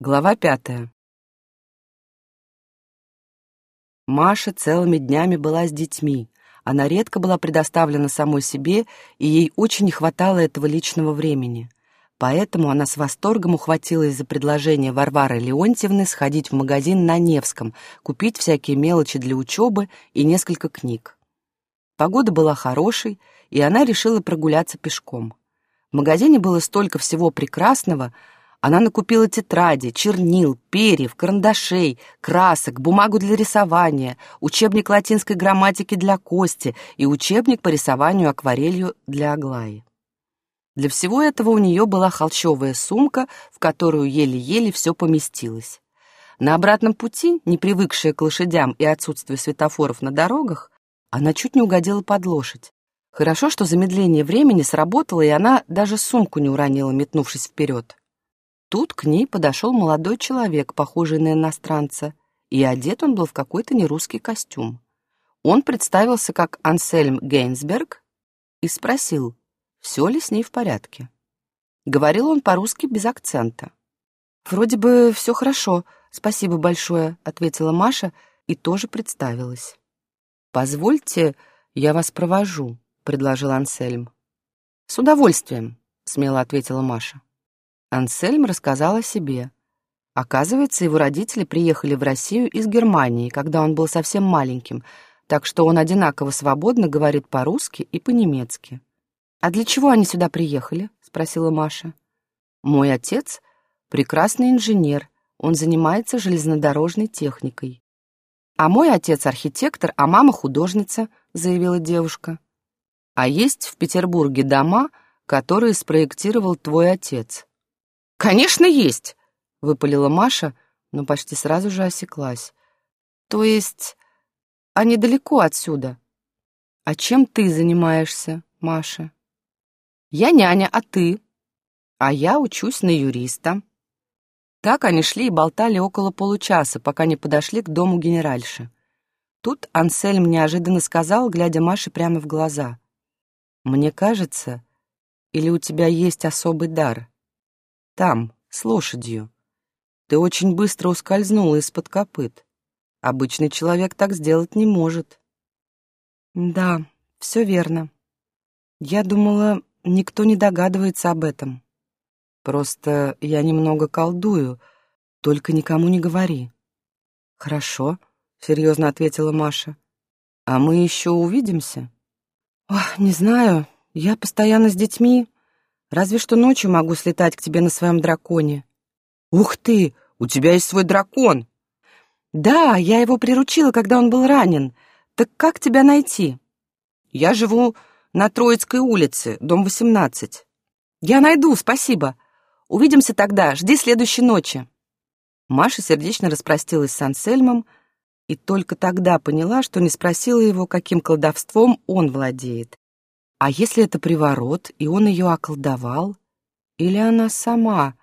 Глава пятая. Маша целыми днями была с детьми. Она редко была предоставлена самой себе, и ей очень не хватало этого личного времени. Поэтому она с восторгом ухватилась за предложение Варвары Леонтьевны сходить в магазин на Невском, купить всякие мелочи для учебы и несколько книг. Погода была хорошей, и она решила прогуляться пешком. В магазине было столько всего прекрасного — она накупила тетради, чернил, перьев, карандашей, красок, бумагу для рисования, учебник латинской грамматики для Кости и учебник по рисованию акварелью для Аглаи. Для всего этого у нее была холщовая сумка, в которую еле-еле все поместилось. На обратном пути, не привыкшая к лошадям и отсутствию светофоров на дорогах, она чуть не угодила под лошадь. Хорошо, что замедление времени сработало, и она даже сумку не уронила, метнувшись вперед. Тут к ней подошел молодой человек, похожий на иностранца, и одет он был в какой-то нерусский костюм. Он представился как Ансельм Гейнсберг и спросил, все ли с ней в порядке. Говорил он по-русски без акцента. «Вроде бы все хорошо, спасибо большое», — ответила Маша и тоже представилась. «Позвольте, я вас провожу», — предложил Ансельм. «С удовольствием», — смело ответила Маша. Ансельм рассказал о себе. Оказывается, его родители приехали в Россию из Германии, когда он был совсем маленьким, так что он одинаково свободно говорит по-русски и по-немецки. «А для чего они сюда приехали?» — спросила Маша. «Мой отец — прекрасный инженер, он занимается железнодорожной техникой». «А мой отец — архитектор, а мама — художница», — заявила девушка. «А есть в Петербурге дома, которые спроектировал твой отец», «Конечно, есть!» — выпалила Маша, но почти сразу же осеклась. «То есть они далеко отсюда?» «А чем ты занимаешься, Маша?» «Я няня, а ты?» «А я учусь на юриста». Так они шли и болтали около получаса, пока не подошли к дому генеральши. Тут Ансельм неожиданно сказал, глядя Маше прямо в глаза. «Мне кажется, или у тебя есть особый дар?» Там, с лошадью. Ты очень быстро ускользнула из-под копыт. Обычный человек так сделать не может. Да, все верно. Я думала, никто не догадывается об этом. Просто я немного колдую, только никому не говори. Хорошо, серьезно ответила Маша. А мы еще увидимся? Ох, не знаю, я постоянно с детьми, Разве что ночью могу слетать к тебе на своем драконе». «Ух ты! У тебя есть свой дракон!» «Да, я его приручила, когда он был ранен. Так как тебя найти?» «Я живу на Троицкой улице, дом 18». «Я найду, спасибо. Увидимся тогда, жди следующей ночи». Маша сердечно распростилась с Ансельмом и только тогда поняла, что не спросила его, каким колдовством он владеет. А если это приворот, и он ее околдовал? Или она сама?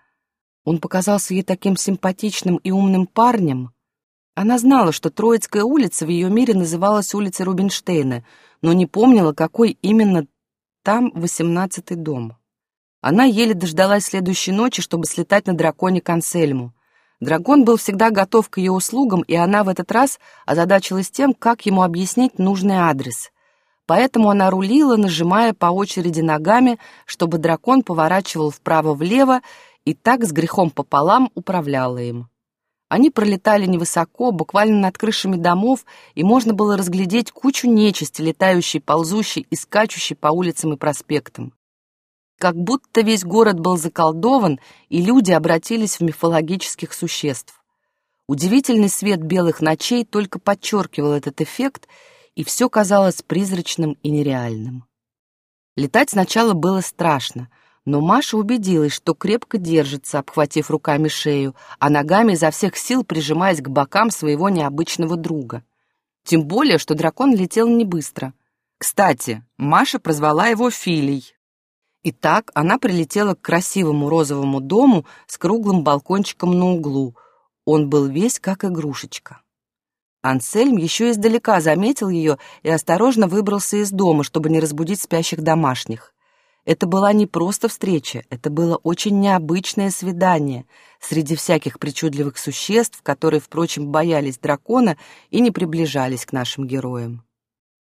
Он показался ей таким симпатичным и умным парнем. Она знала, что Троицкая улица в ее мире называлась улицей Рубинштейна, но не помнила, какой именно там восемнадцатый дом. Она еле дождалась следующей ночи, чтобы слетать на драконе к. Дракон был всегда готов к ее услугам, и она в этот раз озадачилась тем, как ему объяснить нужный адрес поэтому она рулила, нажимая по очереди ногами, чтобы дракон поворачивал вправо-влево и так с грехом пополам управляла им. Они пролетали невысоко, буквально над крышами домов, и можно было разглядеть кучу нечисти, летающей, ползущей и скачущей по улицам и проспектам. Как будто весь город был заколдован, и люди обратились в мифологических существ. Удивительный свет белых ночей только подчеркивал этот эффект — и все казалось призрачным и нереальным. Летать сначала было страшно, но Маша убедилась, что крепко держится, обхватив руками шею, а ногами изо всех сил прижимаясь к бокам своего необычного друга. Тем более, что дракон летел не быстро. Кстати, Маша прозвала его Филей. Итак, она прилетела к красивому розовому дому с круглым балкончиком на углу. Он был весь как игрушечка. Ансельм еще издалека заметил ее и осторожно выбрался из дома, чтобы не разбудить спящих домашних. Это была не просто встреча, это было очень необычное свидание среди всяких причудливых существ, которые, впрочем, боялись дракона и не приближались к нашим героям.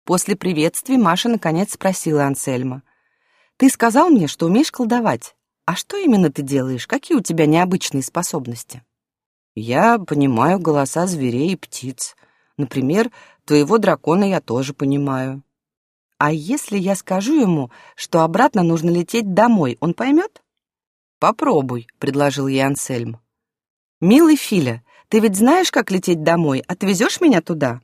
После приветствий Маша наконец спросила Ансельма. «Ты сказал мне, что умеешь колдовать. А что именно ты делаешь? Какие у тебя необычные способности?» «Я понимаю голоса зверей и птиц. Например, твоего дракона я тоже понимаю». А если я скажу ему, что обратно нужно лететь домой, он поймет? Попробуй, предложил ей Ансельм. Милый Филя, ты ведь знаешь, как лететь домой? Отвезешь меня туда?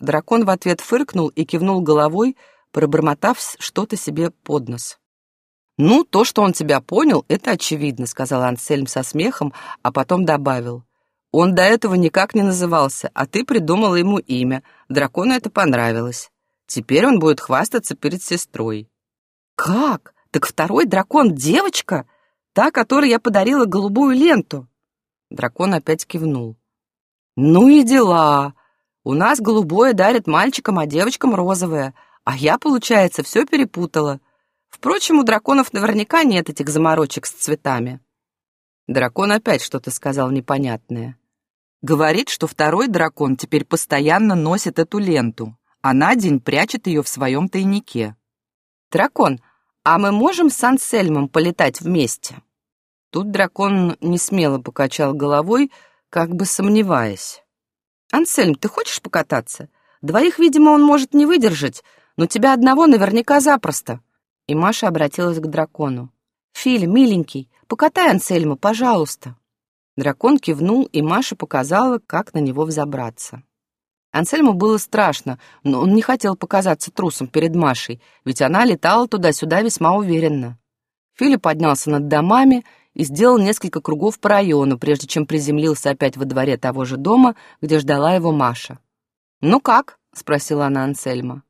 Дракон в ответ фыркнул и кивнул головой, пробормотав что-то себе под нос. «Ну, то, что он тебя понял, это очевидно», — сказал Ансельм со смехом, а потом добавил. «Он до этого никак не назывался, а ты придумала ему имя. Дракону это понравилось». Теперь он будет хвастаться перед сестрой. Как? Так второй дракон девочка? Та, которой я подарила голубую ленту. Дракон опять кивнул. Ну и дела. У нас голубое дарят мальчикам, а девочкам розовое. А я, получается, все перепутала. Впрочем, у драконов наверняка нет этих заморочек с цветами. Дракон опять что-то сказал непонятное. Говорит, что второй дракон теперь постоянно носит эту ленту а на день прячет ее в своем тайнике. «Дракон, а мы можем с Ансельмом полетать вместе?» Тут дракон не смело покачал головой, как бы сомневаясь. «Ансельм, ты хочешь покататься? Двоих, видимо, он может не выдержать, но тебя одного наверняка запросто». И Маша обратилась к дракону. «Филь, миленький, покатай Ансельма, пожалуйста». Дракон кивнул, и Маша показала, как на него взобраться. Ансельму было страшно, но он не хотел показаться трусом перед Машей, ведь она летала туда-сюда весьма уверенно. Филипп поднялся над домами и сделал несколько кругов по району, прежде чем приземлился опять во дворе того же дома, где ждала его Маша. «Ну как?» — спросила она Ансельма.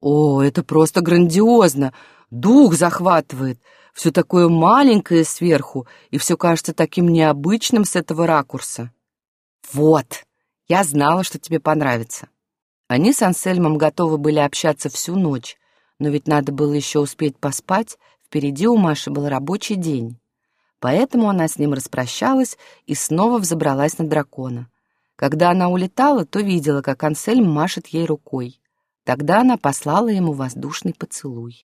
«О, это просто грандиозно! Дух захватывает! Все такое маленькое сверху, и все кажется таким необычным с этого ракурса». «Вот!» Я знала, что тебе понравится. Они с Ансельмом готовы были общаться всю ночь, но ведь надо было еще успеть поспать, впереди у Маши был рабочий день. Поэтому она с ним распрощалась и снова взобралась на дракона. Когда она улетала, то видела, как Ансельм машет ей рукой. Тогда она послала ему воздушный поцелуй.